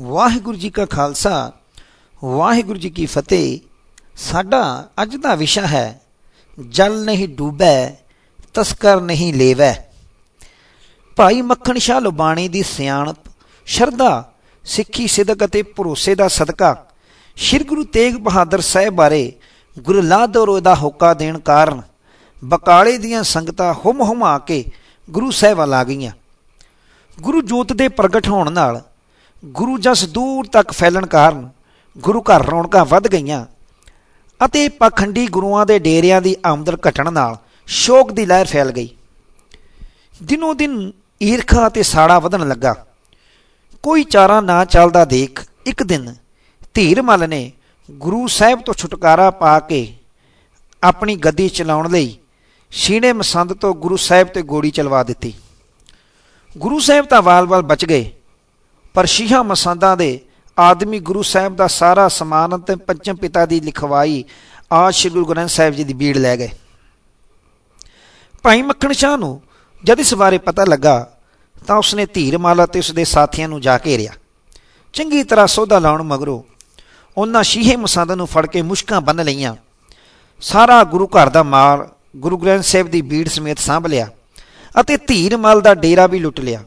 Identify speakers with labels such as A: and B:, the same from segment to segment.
A: ਵਾਹਿਗੁਰੂ ਜੀ ਕਾ ਖਾਲਸਾ, ਵਾਹਿਗੁਰੂ ਜੀ ਕੀ ਫਤਿਹ। ਸਾਡਾ ਅੱਜ ਦਾ ਵਿਸ਼ਾ ਹੈ, ਜਲ ਨਹੀਂ ਡੂਬੈ, ਤਸਕਰ ਨਹੀਂ ਲੇਵੈ। ਭਾਈ ਮੱਖਣ ਸ਼ਾਹ ਲੁਬਾਣੀ ਦੀ ਸਿਆਣਪ, ਸ਼ਰਧਾ, ਸਿੱਖੀ, ਸਿਦਕ ਅਤੇ ਭਰੋਸੇ ਦਾ ਸਦਕਾ, ਸ੍ਰੀ ਗੁਰੂ ਤੇਗ ਬਹਾਦਰ ਸਾਹਿਬ ਬਾਰੇ ਗੁਰੂ ਲਾਦੋਰੋ ਦਾ ਹੋਕਾ ਦੇਣ ਕਾਰਨ ਬਕਾਲੇ ਦੀਆਂ ਸੰਗਤਾਂ ਹੁਮ ਹੁਮਾ ਕੇ ਗੁਰੂ ਸਾਹਿਬ ਵੱਲ ਆ ਗਈਆਂ। ਗੁਰੂ ਜੋਤ ਦੇ ਪ੍ਰਗਟ ਹੋਣ ਨਾਲ ਗੁਰੂ ਜਸ ਦੂਰ ਤੱਕ ਫੈਲਣ ਕਾਰਨ ਗੁਰੂ ਘਰ ਰੌਣਕਾਂ ਵੱਧ ਗਈਆਂ ਅਤੇ ਪਖੰਡੀ ਗੁਰੂਆਂ ਦੇ ਡੇਰਿਆਂ ਦੀ ਆਮਦਨ ਘਟਣ ਨਾਲ ਸ਼ੋਕ ਦੀ ਲਹਿਰ ਫੈਲ ਗਈ। ਦਿਨੋ ਦਿਨ ਈਰਖਾ ਅਤੇ ਸਾੜਾ ਵਧਣ ਲੱਗਾ। ਕੋਈ ਚਾਰਾ ਨਾ ਚੱਲਦਾ ਦੇਖ ਇੱਕ ਦਿਨ ਧੀਰਮਲ ਨੇ ਗੁਰੂ ਸਾਹਿਬ ਤੋਂ ਛੁਟਕਾਰਾ ਪਾ ਕੇ ਆਪਣੀ ਗੱਦੀ ਚਲਾਉਣ ਲਈ ਸੀਨੇ ਮਸੰਦ ਤੋਂ ਗੁਰੂ ਸਾਹਿਬ ਤੇ ਗੋਲੀ ਚਲਵਾ ਦਿੱਤੀ। ਗੁਰੂ ਸਾਹਿਬ ਤਾਂ ਵਾਲ-ਵਾਲ ਬਚ ਗਏ। ਪਰ ਸ਼ੀਹਾ ਮਸੰਦਾਂ ਦੇ ਆਦਮੀ ਗੁਰੂ ਸਾਹਿਬ ਦਾ ਸਾਰਾ ਸਮਾਨ ਤੇ ਪੰਚਮ ਪਿਤਾ ਦੀ ਲਿਖਵਾਈ ਆ ਸ਼੍ਰੀ ਗੁਰੂ ਗ੍ਰੰਥ ਸਾਹਿਬ ਜੀ ਦੀ ਬੀੜ ਲੈ ਗਏ। ਭਾਈ ਮੱਖਣ ਸ਼ਾਹ ਨੂੰ ਜਦ ਇਸ ਬਾਰੇ ਪਤਾ ਲੱਗਾ ਤਾਂ ਉਸਨੇ ਧੀਰ ਧੀਰਮਾਲਾ ਤੇ ਉਸਦੇ ਸਾਥੀਆਂ ਨੂੰ ਜਾ ਘੇਰਿਆ ਚੰਗੀ ਤਰ੍ਹਾਂ ਸੋਧਾ ਲਾਉਣ ਮਗਰੋਂ ਉਹਨਾਂ ਸ਼ੀਹੇ ਮਸੰਦ ਨੂੰ ਫੜ ਕੇ ਮੁਸ਼ਕਾਂ ਬੰਨ ਲਈਆਂ। ਸਾਰਾ ਗੁਰੂ ਘਰ ਦਾ ਮਾਲ ਗੁਰੂ ਗ੍ਰੰਥ ਸਾਹਿਬ ਦੀ ਬੀੜ ਸਮੇਤ ਸਾਂਭ ਲਿਆ ਅਤੇ ਧੀਰ ਮਾਲ ਦਾ ਡੇਰਾ ਵੀ ਲੁੱਟ ਲਿਆ।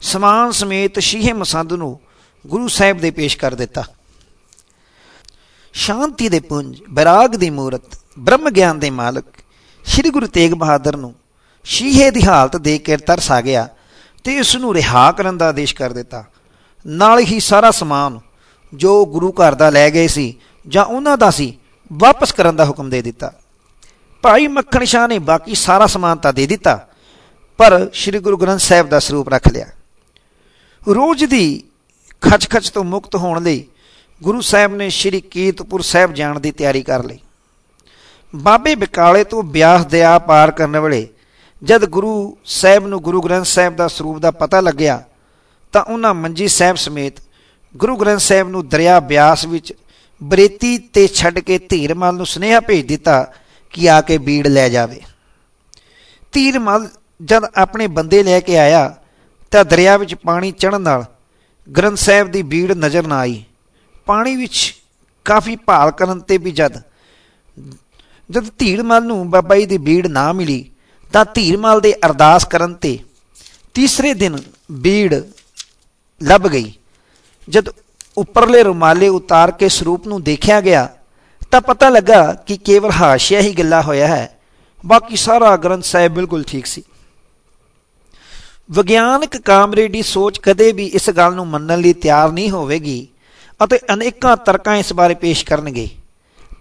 A: ਸਮਾਨ ਸਮੇਤ ਸ਼ੀਹੇ ਮਸੰਦ ਨੂੰ ਗੁਰੂ ਸਾਹਿਬ ਦੇ ਪੇਸ਼ ਕਰ ਦਿੱਤਾ। ਸ਼ਾਂਤੀ ਦੇ ਪੁੰਜ, ਬੈਰਾਗ ਦੀ ਮੂਰਤ, ਬ੍ਰਹਮ ਗਿਆਨ ਦੇ ਮਾਲਕ, ਸ੍ਰੀ ਗੁਰੂ ਤੇਗ ਬਹਾਦਰ ਨੂੰ ਸ਼ੀਹੇ ਦੀ ਹਾਲਤ ਦੇ ਕੇ ਤਰਸ ਆ ਗਿਆ ਤੇ ਇਸ ਨੂੰ ਰਿਹਾ ਕਰਨ ਦਾ ਆਦੇਸ਼ ਕਰ ਦਿੱਤਾ। ਨਾਲ ਹੀ ਸਾਰਾ ਸਮਾਨ ਜੋ ਗੁਰੂ ਘਰ ਦਾ ਲੈ ਗਏ ਸੀ ਜਾਂ ਉਹਨਾਂ ਦਾ ਸੀ, ਵਾਪਸ ਕਰਨ ਦਾ ਹੁਕਮ ਦੇ ਦਿੱਤਾ। ਭਾਈ ਮੱਖਣ ਸ਼ਾਹ ਨੇ ਬਾਕੀ ਸਾਰਾ ਸਮਾਨ ਤਾਂ ਦੇ ਦਿੱਤਾ, ਪਰ ਸ੍ਰੀ ਗੁਰੂ ਗ੍ਰੰਥ ਸਾਹਿਬ ਦਾ ਸਰੂਪ ਰੱਖ ਲਿਆ। ਰੋਜ਼ ਦੀ ਖਚ-ਖਚ ਤੋਂ ਮੁਕਤ ਹੋਣ ਲਈ ਗੁਰੂ ਸਾਹਿਬ ਨੇ ਸ੍ਰੀ ਕੀਰਤਪੁਰ ਸਾਹਿਬ ਜਾਣ ਦੀ ਤਿਆਰੀ ਕਰ ਲਈ। ਬਾਬੇ ਬਿਕਾਲੇ ਤੋਂ ਬਿਆਸ ਦਰਿਆ ਪਾਰ ਕਰਨ ਵੇਲੇ ਜਦ ਗੁਰੂ ਸਾਹਿਬ ਨੂੰ ਗੁਰੂ ਗ੍ਰੰਥ ਸਾਹਿਬ ਦਾ ਸਰੂਪ ਦਾ ਪਤਾ ਲੱਗਿਆ, ਤਾਂ ਉਹਨਾਂ ਮੰਜੀ ਸਾਹਿਬ ਸਮੇਤ ਗੁਰੂ ਗ੍ਰੰਥ ਸਾਹਿਬ ਨੂੰ ਦਰਿਆ ਬਿਆਸ ਵਿੱਚ ਬਰੇਤੀ ਤੇ ਛੱਡ ਕੇ ਧੀਰਮਲ ਨੂੰ ਸੁਨੇਹਾ ਭੇਜ ਦਿੱਤਾ ਕਿ ਆ ਕੇ ਬੀੜ ਲੈ ਜਾਵੇ। ਧੀਰਮਲ ਜਦ ਆਪਣੇ ਬੰਦੇ ਲੈ ਕੇ ਆਇਆ ਤਾਂ ਦਰਿਆ ਵਿੱਚ ਪਾਣੀ ਚੜਨ ਨਾਲ ਗ੍ਰੰਥ ਸਾਹਿਬ ਦੀ ਬੀੜ ਨਜ਼ਰ ਨਾ ਆਈ। ਪਾਣੀ ਵਿੱਚ ਕਾਫੀ ਭਾਲ ਕਰਨ ਤੇ ਵੀ ਜਦ ਜਦ ਧੀਰਮਲ ਨੂੰ ਬਾਬਾ ਜੀ ਦੀ ਬੀੜ ਨਾ ਮਿਲੀ ਤਾਂ ਧੀਰਮਲ ਦੇ ਅਰਦਾਸ ਕਰਨ ਤੇ ਤੀਸਰੇ ਦਿਨ ਬੀੜ ਲੱਭ ਗਈ। ਜਦ ਉੱਪਰਲੇ ਰੁਮਾਲੇ ਉਤਾਰ ਕੇ ਸਰੂਪ ਨੂੰ ਦੇਖਿਆ ਗਿਆ ਤਾਂ ਪਤਾ ਲੱਗਾ ਕਿ ਕੇਵਲ ਹਾਸ਼ੀਆ ਹੀ ਗੱਲਾ ਹੋਇਆ ਹੈ। ਬਾਕੀ ਸਾਰਾ ਗ੍ਰੰਥ ਸਾਹਿਬ ਬਿਲਕੁਲ ਠੀਕ ਸੀ। ਵਿਗਿਆਨਕ ਕਾਮਰੇਡੀ ਸੋਚ ਕਦੇ ਵੀ ਇਸ ਗੱਲ ਨੂੰ ਮੰਨਣ ਲਈ ਤਿਆਰ ਨਹੀਂ ਹੋਵੇਗੀ ਅਤੇ ਅਨੇਕਾਂ ਤਰਕਾਂ ਇਸ ਬਾਰੇ ਪੇਸ਼ ਕਰਨਗੇ।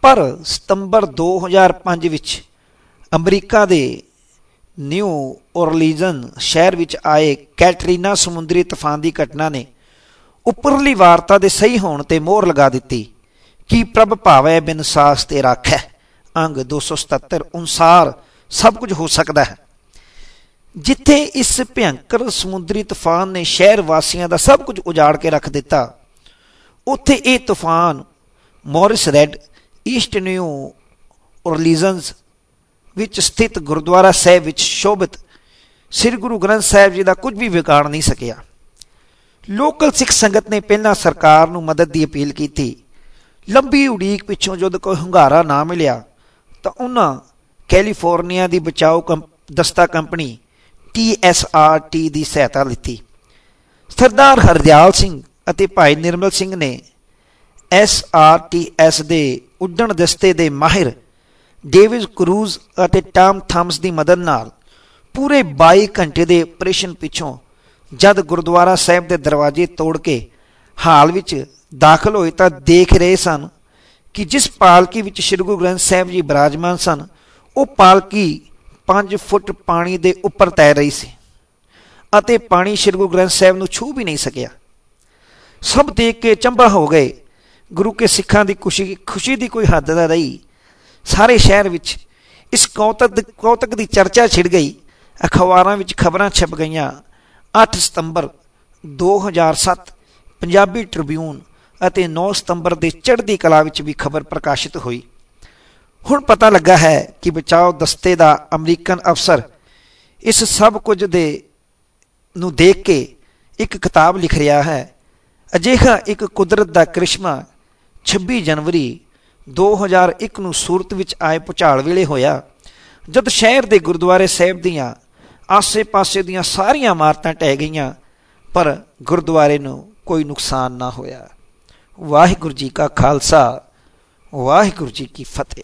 A: ਪਰ ਸਤੰਬਰ 2005 ਵਿੱਚ ਅਮਰੀਕਾ ਦੇ ਨਿਊ ਔਰਲੀਜ਼ਨ ਸ਼ਹਿਰ ਵਿੱਚ ਆਏ ਕੈਟਰੀਨਾ ਸਮੁੰਦਰੀ ਤੂਫਾਨ ਦੀ ਘਟਨਾ ਨੇ ਉੱਪਰਲੀ ਵਾਰਤਾ ਦੇ ਸਹੀ ਹੋਣ ਤੇ ਮੋਹਰ ਲਗਾ ਦਿੱਤੀ ਕਿ ਪ੍ਰਭ ਭਾਵੈ ਬਿਨ ਸਾਸ ਤੇ ਰੱਖੈ। ਅੰਗ 277 ਅਨੁਸਾਰ ਸਭ ਕੁਝ ਹੋ ਸਕਦਾ ਹੈ। ਜਿੱਥੇ ਇਸ ਭਿਆਨਕ ਸਮੁੰਦਰੀ ਤੂਫਾਨ ਨੇ ਸ਼ਹਿਰ ਵਾਸੀਆਂ ਦਾ ਸਭ ਕੁਝ ਉਜਾੜ ਕੇ ਰੱਖ ਦਿੱਤਾ, ਉੱਥੇ ਇਹ ਤੂਫਾਨ ਮੌਰਿਸ ਰੈਡ, ਈਸਟ ਨਿਊ ਔਰਲੀਜ਼ਨਸ ਵਿੱਚ ਸਥਿਤ ਗੁਰਦੁਆਰਾ ਸਾਹਿਬ ਵਿੱਚ ਸ਼ੋਭਿਤ ਸ੍ਰੀ ਗੁਰੂ ਗ੍ਰੰਥ ਸਾਹਿਬ ਜੀ ਦਾ ਕੁਝ ਵੀ ਵਿਗਾੜ ਨਹੀਂ ਸਕਿਆ। ਲੋਕਲ ਸਿੱਖ ਸੰਗਤ ਨੇ ਪਹਿਲਾਂ ਸਰਕਾਰ ਨੂੰ ਮਦਦ ਦੀ ਅਪੀਲ ਕੀਤੀ। ਲੰਬੀ ਉਡੀਕ ਪਿੱਛੋਂ ਜਦ ਕੋਈ ਹੰਗਾਰਾ ਨਾ ਮਿਲਿਆ, ਤਾਂ ਉਹਨਾਂ ਕੈਲੀਫੋਰਨੀਆ ਦੀ ਬਚਾਓ ਦਸਤਾ ਕੰਪਨੀ TSRT ਦੀ ਸਹਾਇਤਾ ਲਈ ਸਰਦਾਰ ਹਰਦਿਆਲ ਸਿੰਘ ਅਤੇ ਭਾਈ ਨਿਰਮਲ ਸਿੰਘ ਨੇ SRTS ਦੇ ਉੱਡਣ ਦਸਤੇ ਦੇ ਮਾਹਿਰ ਡੇਵਿਡ ਕਰੂਜ਼ ਅਤੇ ਟਾਮ ਥਾਮਸ ਦੀ ਮਦਦ ਨਾਲ ਪੂਰੇ 22 ਘੰਟੇ ਦੇ ਆਪਰੇਸ਼ਨ ਪਿੱਛੋਂ ਜਦ ਗੁਰਦੁਆਰਾ ਸਾਹਿਬ ਦੇ ਦਰਵਾਜ਼ੇ ਤੋੜ ਕੇ ਹਾਲ ਵਿੱਚ ਦਾਖਲ ਹੋਏ ਤਾਂ ਦੇਖ ਰਹੇ ਸਨ ਕਿ ਜਿਸ ਪਾਲਕੀ ਵਿੱਚ ਸ੍ਰੀ ਗੁਰੂ ਗ੍ਰੰਥ ਸਾਹਿਬ ਜੀ ਬਿਰਾਜਮਾਨ ਸਨ, ਉਹ ਪਾਲਕੀ 5 ਫੁੱਟ ਪਾਣੀ ਦੇ ਉੱਪਰ ਤੈਰ ਰਹੀ ਸੀ ਅਤੇ ਪਾਣੀ ਸ੍ਰੀ ਗੁਰੂ ਗ੍ਰੰਥ ਸਾਹਿਬ ਨੂੰ ਛੂ ਵੀ ਨਹੀਂ ਸਕਿਆ। ਸਭ ਦੇਖ ਕੇ ਚੰਬਾ ਹੋ ਗਏ। ਗੁਰੂ ਕੇ ਸਿੱਖਾਂ ਦੀ ਖੁਸ਼ੀ ਖੁਸ਼ੀ ਦੀ ਕੋਈ ਹੱਦ ਨਾ ਰਹੀ। ਸਾਰੇ ਸ਼ਹਿਰ ਵਿੱਚ ਇਸ ਕੌਤਕ ਕੌਤਕ ਦੀ ਚਰਚਾ ਛਿੜ ਗਈ। ਅਖਬਾਰਾਂ ਵਿੱਚ ਖਬਰਾਂ ਛਪ ਗਈਆਂ। 8 ਸਤੰਬਰ 2007 ਪੰਜਾਬੀ ਟ੍ਰਿਬਿਊਨ ਅਤੇ 9 ਸਤੰਬਰ ਦੇ ਚੜ੍ਹਦੀ ਕਲਾ ਵਿੱਚ ਵੀ ਖਬਰ ਪ੍ਰਕਾਸ਼ਿਤ ਹੋਈ। ਹੁਣ ਪਤਾ ਲੱਗਾ ਹੈ ਕਿ ਬਚਾਓ ਦਸਤੇ ਦਾ ਅਮਰੀਕਨ ਅਫਸਰ ਇਸ ਸਭ ਕੁਝ ਦੇ ਨੂੰ ਦੇਖ ਕੇ ਇੱਕ ਕਿਤਾਬ ਲਿਖ ਰਿਹਾ ਹੈ। ਅਜਿਹਾ ਇੱਕ ਕੁਦਰਤ ਦਾ ਕ੍ਰਿਸ਼ਮਾ 26 ਜਨਵਰੀ 2001 ਨੂੰ ਸੂਰਤ ਵਿੱਚ ਆਏ ਪੁਚਾਲ ਵੇਲੇ ਹੋਇਆ, ਜਦ ਸ਼ਹਿਰ ਦੇ ਗੁਰਦੁਆਰੇ ਸਾਹਿਬ ਦੀਆਂ ਆਸੇ-ਪਾਸੇ ਦੀਆਂ ਸਾਰੀਆਂ ਇਮਾਰਤਾਂ ਟਹਿ ਗਈਆਂ, ਪਰ ਗੁਰਦੁਆਰੇ ਨੂੰ ਕੋਈ ਨੁਕਸਾਨ ਨਾ ਹੋਇਆ। ਵਾਹਿਗੁਰੂ ਜੀ ਕਾ ਖਾਲਸਾ, ਵਾਹਿਗੁਰੂ ਜੀ ਕੀ ਫਤਿਹ।